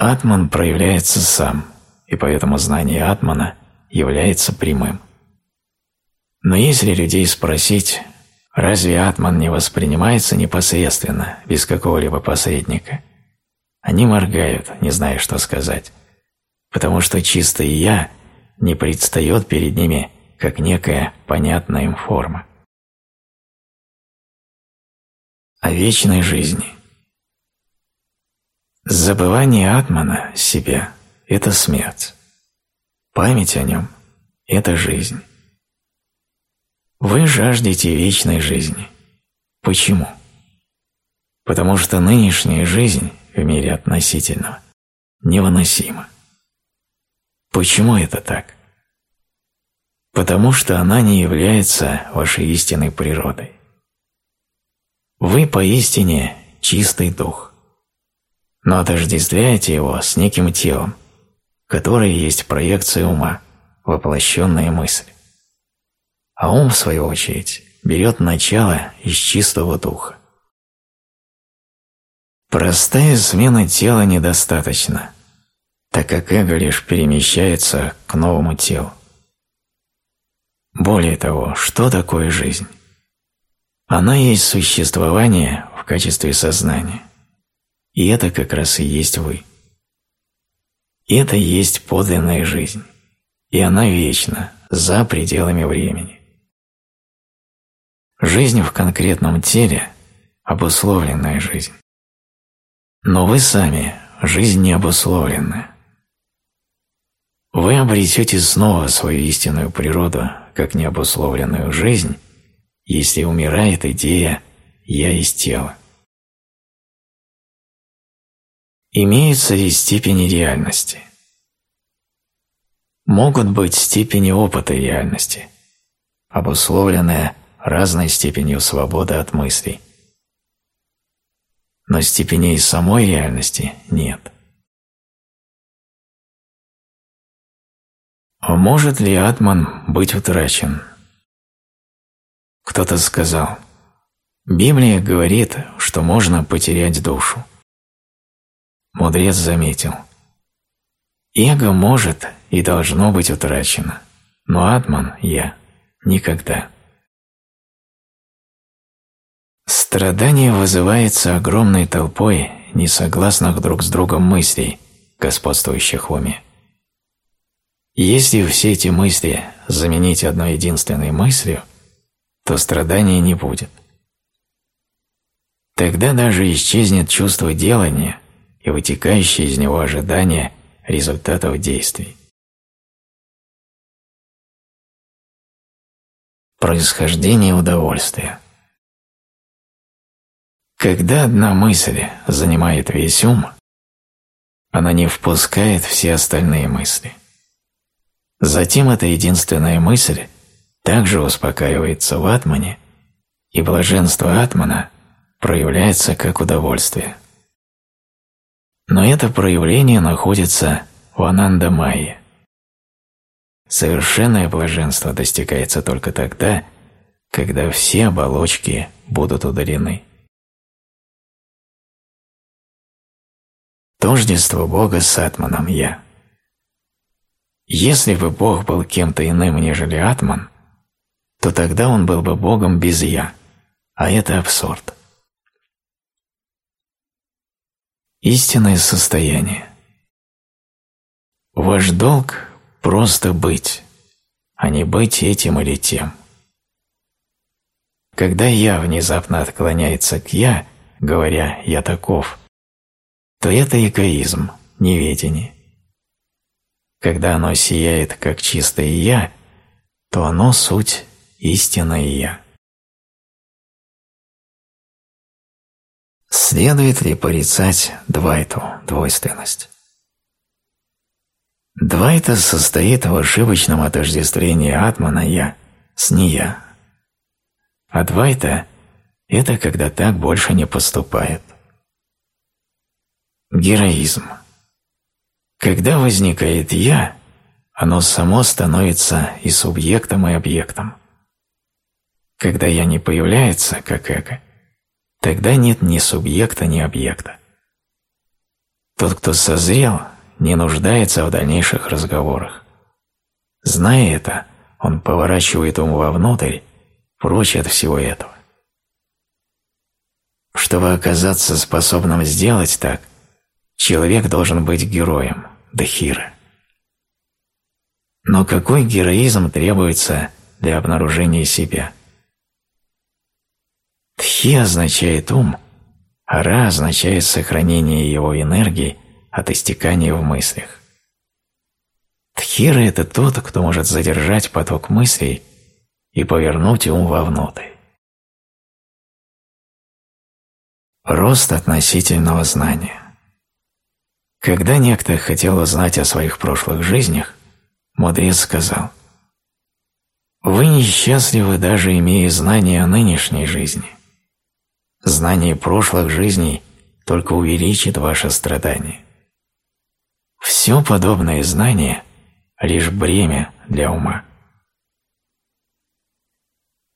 Атман проявляется сам, и поэтому знание Атмана является прямым. Но если людей спросить, разве Атман не воспринимается непосредственно, без какого-либо посредника, они моргают, не зная, что сказать, потому что чистое «я» не предстает перед ними как некая понятная им форма. О вечной жизни Забывание Атмана, себя, – это смерть. Память о нем – это жизнь. Вы жаждете вечной жизни. Почему? Потому что нынешняя жизнь в мире относительного невыносима. Почему это так? Потому что она не является вашей истинной природой. Вы поистине чистый дух, но отождествляете его с неким телом, которое есть проекция ума, воплощенная мысль. А ум, в свою очередь, берет начало из чистого духа. Простая смена тела недостаточна, так как эго лишь перемещается к новому телу. Более того, что такое жизнь? Она есть существование в качестве сознания. И это как раз и есть вы. Это и есть подлинная жизнь. И она вечна, за пределами времени. Жизнь в конкретном теле – обусловленная жизнь. Но вы сами – жизнь необусловленная. Вы обретете снова свою истинную природу как необусловленную жизнь, если умирает идея «я из тела». Имеются ли степени реальности? Могут быть степени опыта реальности, обусловленные разной степенью свободы от мыслей но степеней самой реальности нет. А может ли атман быть утрачен? Кто-то сказал, Библия говорит, что можно потерять душу. Мудрец заметил, Эго может и должно быть утрачено, но атман, я, никогда. Страдание вызывается огромной толпой несогласных друг с другом мыслей, господствующих в уме. Если все эти мысли заменить одной единственной мыслью, то страдания не будет. Тогда даже исчезнет чувство делания и вытекающее из него ожидание результатов действий. Происхождение удовольствия Когда одна мысль занимает весь ум, она не впускает все остальные мысли. Затем эта единственная мысль также успокаивается в атмане, и блаженство атмана проявляется как удовольствие. Но это проявление находится в ананда-майе. Совершенное блаженство достигается только тогда, когда все оболочки будут удалены. Тождество Бога с Атманом Я. Если бы Бог был кем-то иным, нежели Атман, то тогда он был бы Богом без «я», а это абсурд. Истинное состояние. Ваш долг – просто быть, а не быть этим или тем. Когда «я» внезапно отклоняется к «я», говоря «я таков», то это эгоизм, неведение. Когда оно сияет как чистое «я», то оно суть истинное «я». Следует ли порицать двайту, двойственность? Двайта состоит в ошибочном отождествлении атмана «я» с «не я». А двайта – это когда так больше не поступает. Героизм. Когда возникает «я», оно само становится и субъектом, и объектом. Когда «я» не появляется, как эго, тогда нет ни субъекта, ни объекта. Тот, кто созрел, не нуждается в дальнейших разговорах. Зная это, он поворачивает ум вовнутрь, прочь от всего этого. Чтобы оказаться способным сделать так, человек должен быть героем, Дахира. Но какой героизм требуется для обнаружения себя? Тхи означает ум, а Ра означает сохранение его энергии от истекания в мыслях. Тхира – это тот, кто может задержать поток мыслей и повернуть ум вовнутрь. Рост относительного знания Когда некто хотел узнать о своих прошлых жизнях, мудрец сказал «Вы несчастливы, даже имея знания о нынешней жизни. Знание прошлых жизней только увеличит ваше страдание. Все подобное знание – лишь бремя для ума.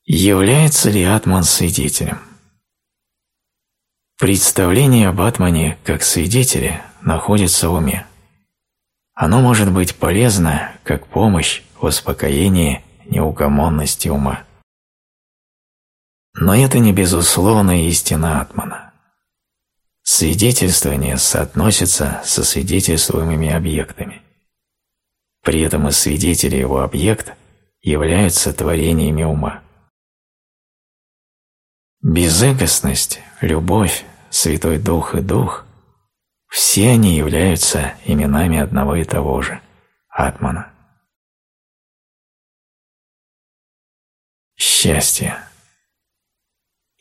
Является ли Атман свидетелем? Представление об Атмане как свидетеле находится в уме. Оно может быть полезно как помощь в успокоении неугомонности ума. Но это не безусловная истина Атмана. Свидетельствование соотносится со свидетельствуемыми объектами. При этом и свидетели его объект являются творениями ума. Безэгостность, любовь, Святой Дух и Дух – все они являются именами одного и того же – Атмана. Счастье –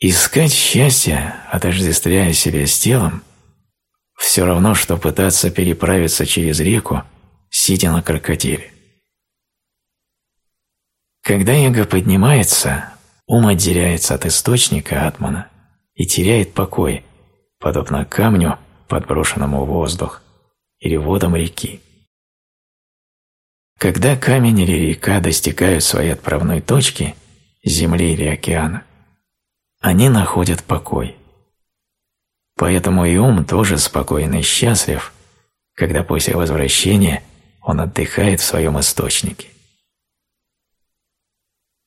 Искать счастье, отождествляя себя с телом, все равно, что пытаться переправиться через реку, сидя на крокодиле. Когда эго поднимается, ум отделяется от источника атмана и теряет покой, подобно камню, подброшенному в воздух, или водам реки. Когда камень или река достигают своей отправной точки, земли или океана, они находят покой. Поэтому и ум тоже спокойно и счастлив, когда после возвращения он отдыхает в своем источнике.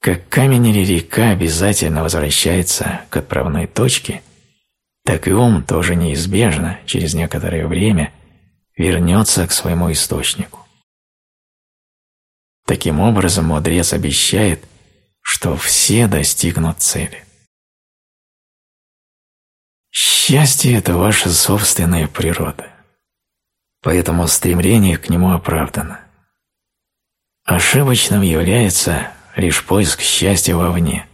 Как камень или река обязательно возвращается к отправной точке, так и ум тоже неизбежно через некоторое время вернется к своему источнику. Таким образом, мудрец обещает, что все достигнут цели. Счастье – это ваша собственная природа, поэтому стремление к нему оправдано. Ошибочным является лишь поиск счастья вовне,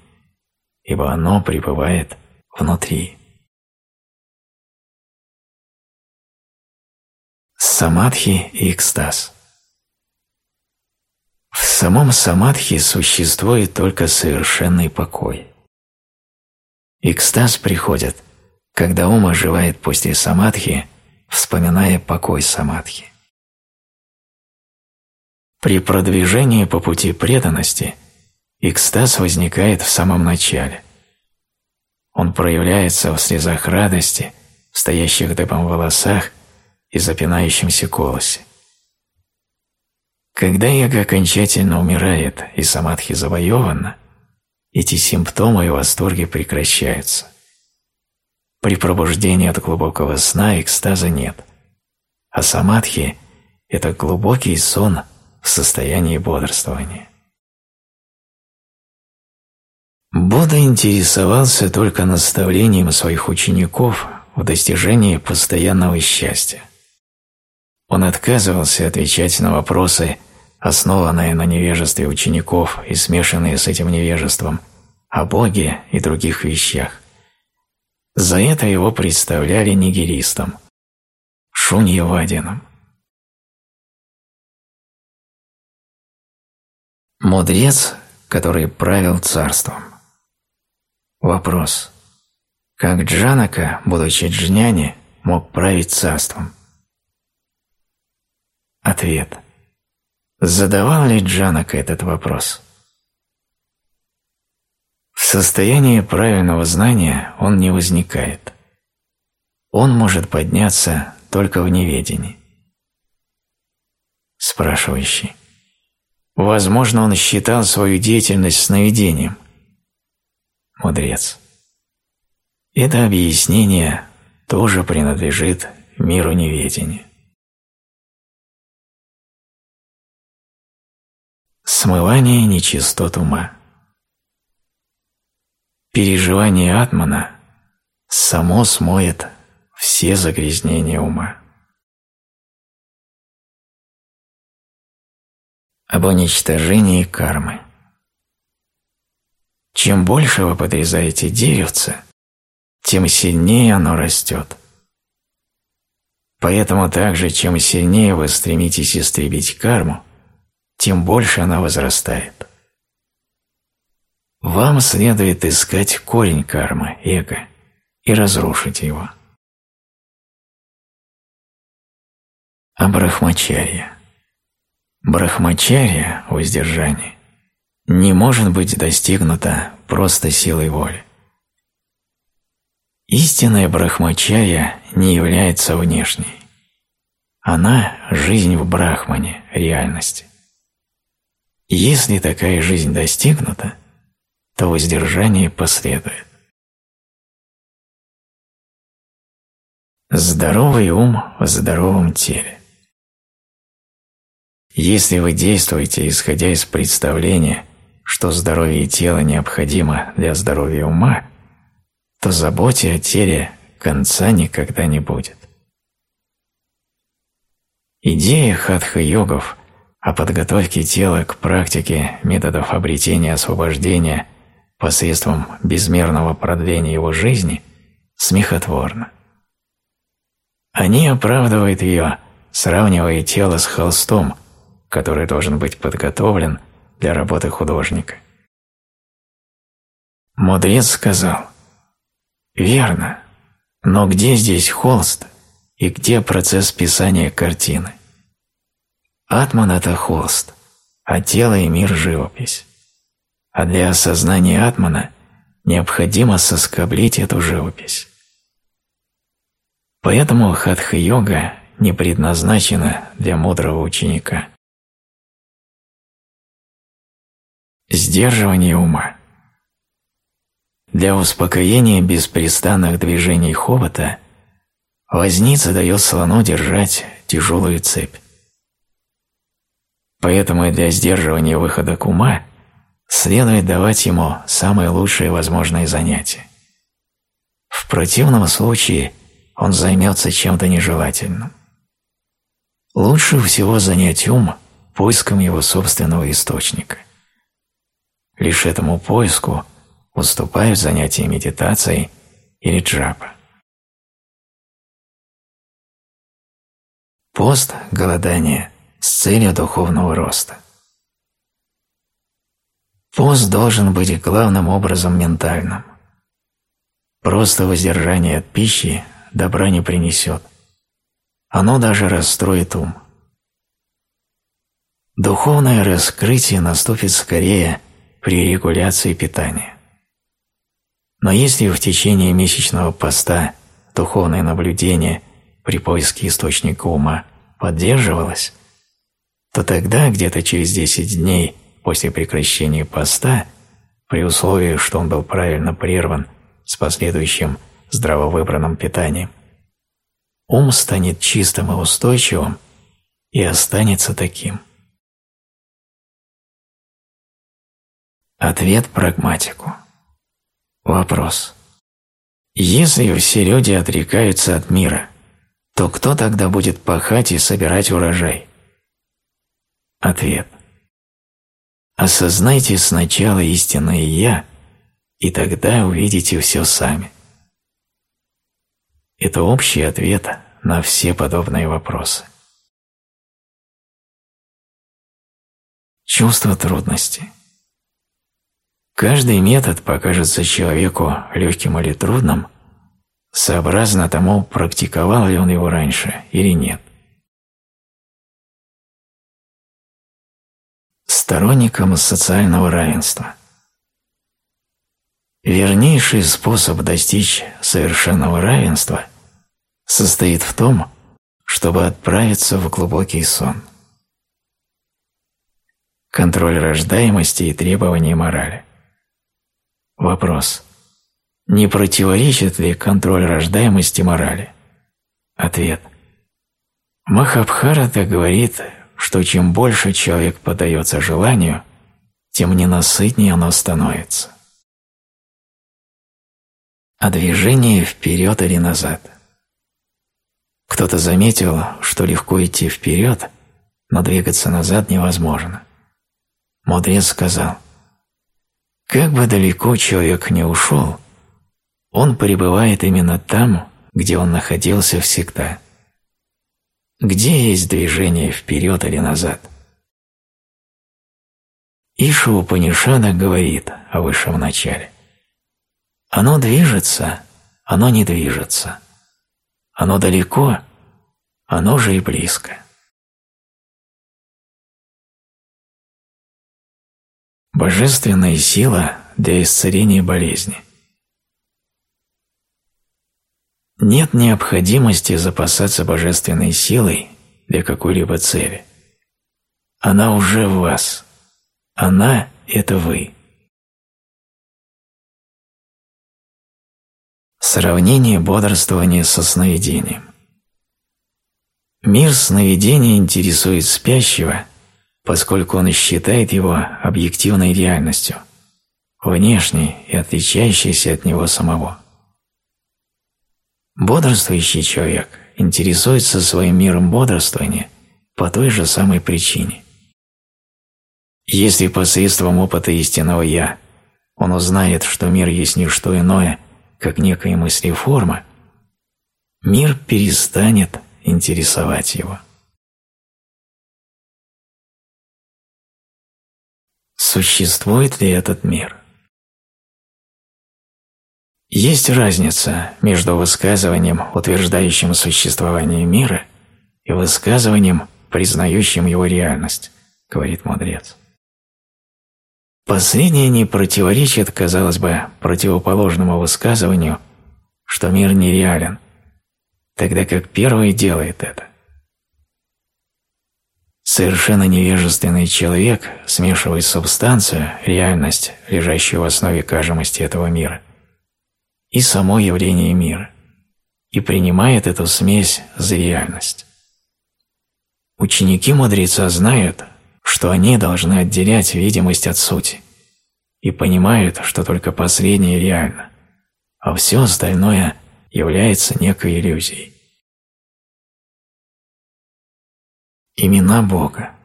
ибо оно пребывает внутри. Самадхи и экстаз В самом самадхи существует только совершенный покой. Экстаз приходит, когда ум оживает после самадхи, вспоминая покой самадхи. При продвижении по пути преданности экстаз возникает в самом начале. Он проявляется в слезах радости, в стоящих дыбом волосах и запинающемся голосе. Когда эго окончательно умирает и самадхи завоевана, эти симптомы и восторги прекращаются. При пробуждении от глубокого сна экстаза нет, а самадхи – это глубокий сон в состоянии бодрствования. Будда интересовался только наставлением своих учеников в достижении постоянного счастья. Он отказывался отвечать на вопросы, основанные на невежестве учеников и смешанные с этим невежеством, о Боге и других вещах. За это его представляли нигилистом, шуньевадином. Мудрец, который правил царством. Вопрос. Как Джанака, будучи джняни, мог править царством? Ответ. Задавал ли Джанака этот вопрос? Состоянии правильного знания он не возникает. Он может подняться только в неведении. Спрашивающий. Возможно, он считал свою деятельность сновидением. Мудрец. Это объяснение тоже принадлежит миру неведения. Смывание нечистот ума. Переживание атмана само смоет все загрязнения ума. Об уничтожении кармы. Чем больше вы подрезаете деревце, тем сильнее оно растет. Поэтому также, чем сильнее вы стремитесь истребить карму, тем больше она возрастает. Вам следует искать корень кармы, эго, и разрушить его. А брахмачарья. Брахмачарья, воздержание, не может быть достигнута просто силой воли. Истинная брахмачарья не является внешней. Она – жизнь в брахмане, реальности. Если такая жизнь достигнута, то воздержание последует. Здоровый ум в здоровом теле. Если вы действуете, исходя из представления, что здоровье тела необходимо для здоровья ума, то заботе о теле конца никогда не будет. Идея хатха-йогов о подготовке тела к практике методов обретения освобождения посредством безмерного продления его жизни смехотворна. Они оправдывают ее, сравнивая тело с холстом, который должен быть подготовлен для работы художника. Мудрец сказал, «Верно, но где здесь холст и где процесс писания картины? Атман – это холст, а тело и мир – живопись а для осознания атмана необходимо соскоблить эту живопись. Поэтому хатха-йога не предназначена для мудрого ученика. Сдерживание ума Для успокоения беспрестанных движений хобота возница дает слону держать тяжелую цепь. Поэтому для сдерживания выхода к ума следует давать ему самые лучшие возможные занятия. В противном случае он займется чем-то нежелательным. Лучше всего занять ум поиском его собственного источника. Лишь этому поиску уступают занятия медитацией или джапа. Пост – голодание с целью духовного роста. Пост должен быть главным образом ментальным. Просто воздержание от пищи добра не принесет. Оно даже расстроит ум. Духовное раскрытие наступит скорее при регуляции питания. Но если в течение месячного поста духовное наблюдение при поиске источника ума поддерживалось, то тогда, где-то через 10 дней после прекращения поста, при условии, что он был правильно прерван с последующим здравовыбранным питанием, ум станет чистым и устойчивым и останется таким. Ответ прагматику. Вопрос. Если все люди отрекаются от мира, то кто тогда будет пахать и собирать урожай? Ответ. Осознайте сначала истинное «Я», и тогда увидите все сами. Это общий ответ на все подобные вопросы. Чувство трудности. Каждый метод покажется человеку легким или трудным, сообразно тому, практиковал ли он его раньше или нет. Сторонникам социального равенства. Вернейший способ достичь совершенного равенства состоит в том, чтобы отправиться в глубокий сон. Контроль рождаемости и требования морали. Вопрос. Не противоречит ли контроль рождаемости морали? Ответ. Махабхарата говорит, что чем больше человек подается желанию, тем ненасытнее оно становится. А движение вперед или назад – кто-то заметил, что легко идти вперед, но двигаться назад невозможно. Мудрец сказал, «Как бы далеко человек не ушел, он пребывает именно там, где он находился всегда. Где есть движение вперед или назад?» Иша Упанишада говорит о высшем начале. Оно движется, оно не движется. Оно далеко, оно же и близко. Божественная сила для исцеления болезни. Нет необходимости запасаться божественной силой для какой-либо цели. Она уже в вас. Она – это вы. Сравнение бодрствования со сновидением. Мир сновидения интересует спящего, поскольку он считает его объективной реальностью, внешней и отличающейся от него самого. Бодрствующий человек интересуется своим миром бодрствования по той же самой причине. Если посредством опыта истинного «Я» он узнает, что мир есть не что иное – как некая мыслеформа, мир перестанет интересовать его. Существует ли этот мир? Есть разница между высказыванием, утверждающим существование мира, и высказыванием, признающим его реальность, говорит мудрец. Последнее не противоречит, казалось бы, противоположному высказыванию, что мир нереален, тогда как первое делает это. Совершенно невежественный человек смешивает субстанцию, реальность, лежащую в основе кажемости этого мира, и само явление мира, и принимает эту смесь за реальность. Ученики мудреца знают, что они должны отделять видимость от сути, и понимают, что только последнее реально, а все остальное является некой иллюзией. Имена Бога.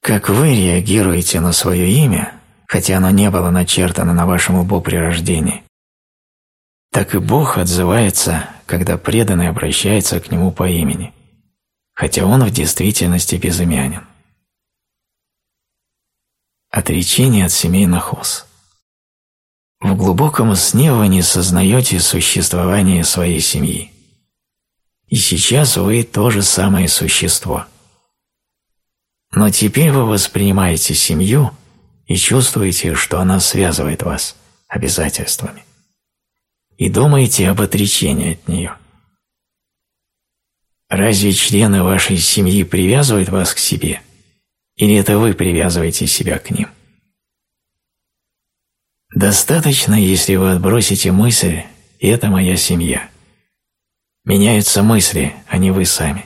Как вы реагируете на свое имя, хотя оно не было начертано на вашем лбу при рождении, так и Бог отзывается, когда преданный обращается к Нему по имени, хотя Он в действительности безымянен. Отречение от семейных уз. В глубоком сне вы не сознаете существование своей семьи. И сейчас вы то же самое существо. Но теперь вы воспринимаете семью и чувствуете, что она связывает вас обязательствами. И думаете об отречении от нее. Разве члены вашей семьи привязывают вас к себе? Или это вы привязываете себя к ним? Достаточно, если вы отбросите мысль «это моя семья». Меняются мысли, а не вы сами.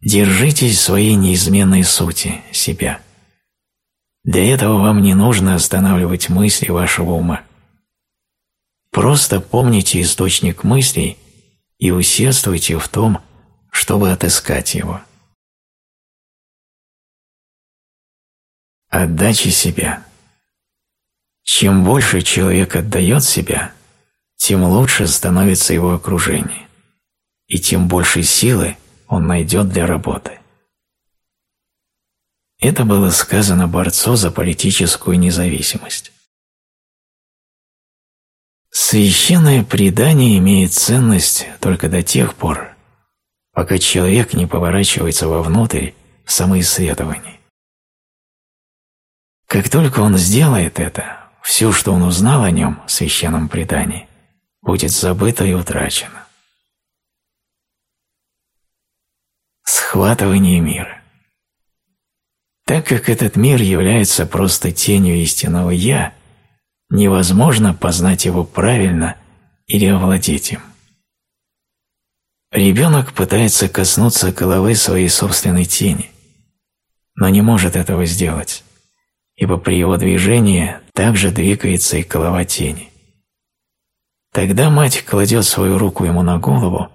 Держитесь своей неизменной сути, себя. Для этого вам не нужно останавливать мысли вашего ума. Просто помните источник мыслей и усердствуйте в том, чтобы отыскать его. Отдача себя – чем больше человек отдает себя, тем лучше становится его окружение, и тем больше силы он найдет для работы. Это было сказано борцу за политическую независимость. Священное предание имеет ценность только до тех пор, пока человек не поворачивается вовнутрь в самоисследовании. Как только он сделает это, все, что он узнал о нем священном предании, будет забыто и утрачено. Схватывание мира. Так как этот мир является просто тенью истинного «я», невозможно познать его правильно или овладеть им. Ребенок пытается коснуться головы своей собственной тени, но не может этого сделать ибо при его движении также двигается и голова тени. Тогда мать кладет свою руку ему на голову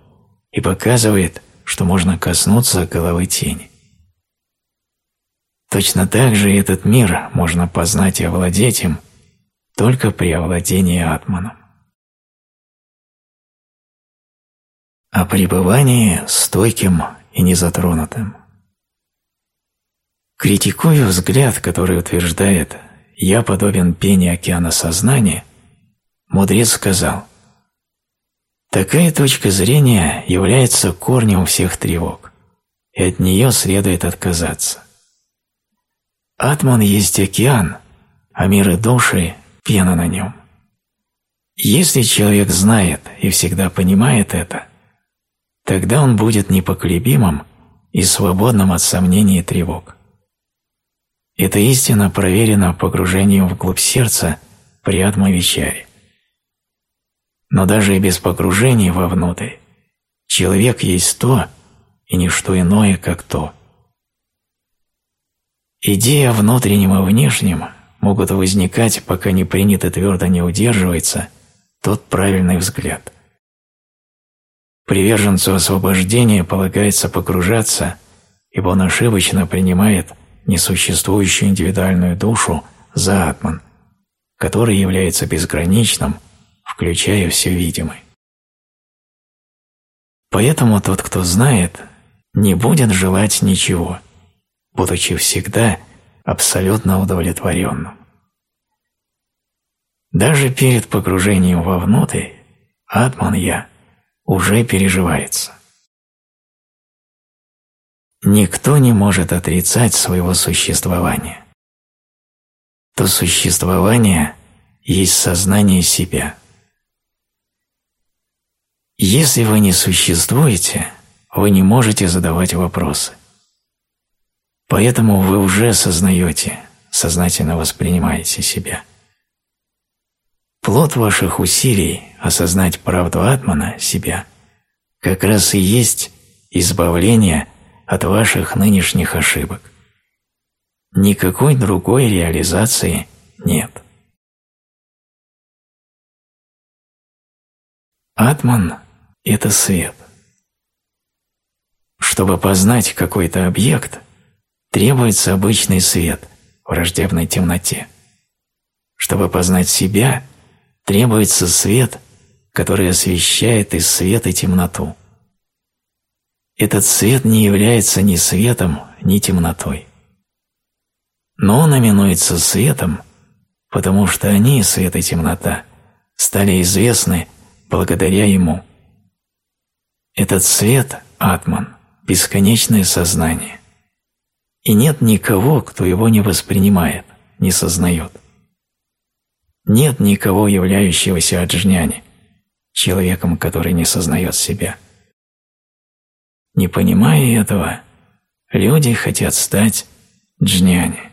и показывает, что можно коснуться головы тени. Точно так же этот мир можно познать и овладеть им только при овладении атманом. О пребывании стойким и незатронутым. Критикуя взгляд, который утверждает «я подобен пению океана сознания», мудрец сказал «Такая точка зрения является корнем всех тревог, и от нее следует отказаться. Атман есть океан, а мир и души – пена на нем. Если человек знает и всегда понимает это, тогда он будет непоколебимым и свободным от сомнений и тревог. Эта истина проверена погружением вглубь сердца при атмавичаре. Но даже и без погружения вовнутрь человек есть то и не что иное, как то. Идеи о внутреннем и внешнем могут возникать, пока не принято твердо не удерживается тот правильный взгляд. Приверженцу освобождения полагается погружаться, ибо он ошибочно принимает – несуществующую индивидуальную душу за атман, который является безграничным, включая все видимое. Поэтому тот, кто знает, не будет желать ничего, будучи всегда абсолютно удовлетворенным. Даже перед погружением вовнутрь Атман-Я уже переживается. Никто не может отрицать своего существования. То существование есть сознание себя. Если вы не существуете, вы не можете задавать вопросы, Поэтому вы уже сознаете, сознательно воспринимаете себя. Плод ваших усилий осознать правду Атмана, себя, как раз и есть избавление от ваших нынешних ошибок. Никакой другой реализации нет. Атман – это свет. Чтобы познать какой-то объект, требуется обычный свет в враждебной темноте. Чтобы познать себя, требуется свет, который освещает и свет, и темноту. Этот свет не является ни светом, ни темнотой. Но он именуется светом, потому что они, свет и темнота, стали известны благодаря ему. Этот свет – Атман, бесконечное сознание. И нет никого, кто его не воспринимает, не сознает. Нет никого, являющегося аджняни, человеком, который не сознает себя. Не понимая этого, люди хотят стать джняни.